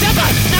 ジャ